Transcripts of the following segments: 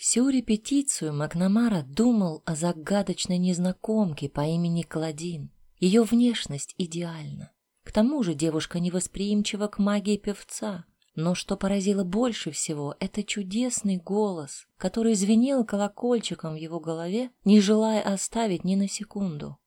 Всю репетицию Макнамара думал о загадочной незнакомке по имени Кладин. Ее внешность идеальна. К тому же девушка невосприимчива к магии певца. Но что поразило больше всего, это чудесный голос, который звенел колокольчиком в его голове, не желая оставить ни на секунду.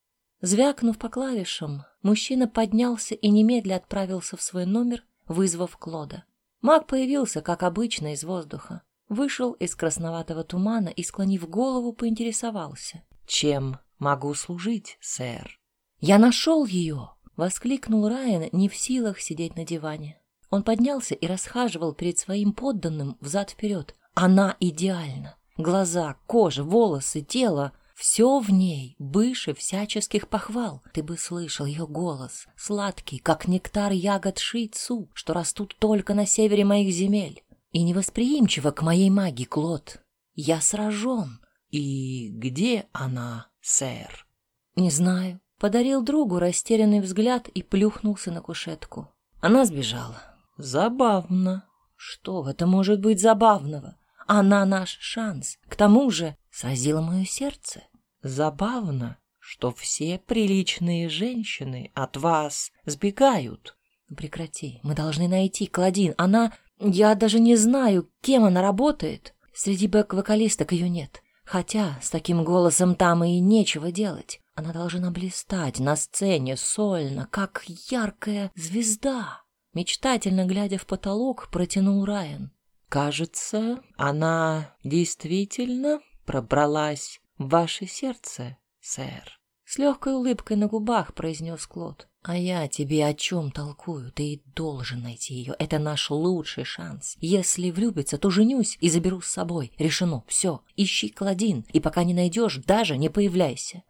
Звякнув по клавишам, мужчина поднялся и немедля отправился в свой номер, вызвав Клода. Маг появился, как обычно, из воздуха. Вышел из красноватого тумана и, склонив голову, поинтересовался. «Чем могу служить, сэр?» «Я нашел ее!» — воскликнул Райан, не в силах сидеть на диване. Он поднялся и расхаживал перед своим подданным взад-вперед. «Она идеальна! Глаза, кожа, волосы, тело — все в ней выше всяческих похвал. Ты бы слышал ее голос, сладкий, как нектар ягод шицу, что растут только на севере моих земель. И невосприимчива к моей магии, Клод. Я сражен. И где она, сэр? Не знаю. Подарил другу растерянный взгляд и плюхнулся на кушетку. Она сбежала. Забавно. Что в этом может быть забавного? Она наш шанс. К тому же сразило мое сердце. Забавно, что все приличные женщины от вас сбегают. Прекрати, мы должны найти Кладин. Она... Я даже не знаю, кем она работает. Среди бэк-вокалисток ее нет. Хотя с таким голосом там и нечего делать. Она должна блистать на сцене сольно, как яркая звезда. Мечтательно глядя в потолок, протянул Райан. Кажется, она действительно пробралась в ваше сердце, сэр. С легкой улыбкой на губах произнес Клод. А я тебе о чем толкую? Ты должен найти ее. Это наш лучший шанс. Если влюбится, то женюсь и заберу с собой. Решено. Все. Ищи Клодин. И пока не найдешь, даже не появляйся.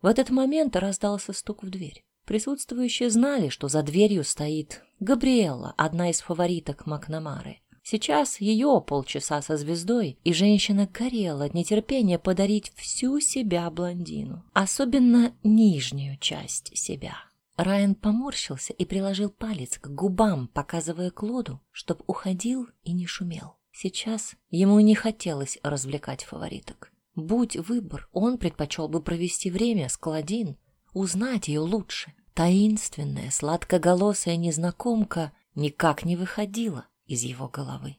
В этот момент раздался стук в дверь. Присутствующие знали, что за дверью стоит Габриэла, одна из фавориток Макнамары. Сейчас ее полчаса со звездой, и женщина горела от нетерпения подарить всю себя блондину, особенно нижнюю часть себя. Райан поморщился и приложил палец к губам, показывая Клоду, чтоб уходил и не шумел. Сейчас ему не хотелось развлекать фавориток. Будь выбор, он предпочел бы провести время с Клодин, узнать ее лучше. Таинственная, сладкоголосая незнакомка никак не выходила из его головы.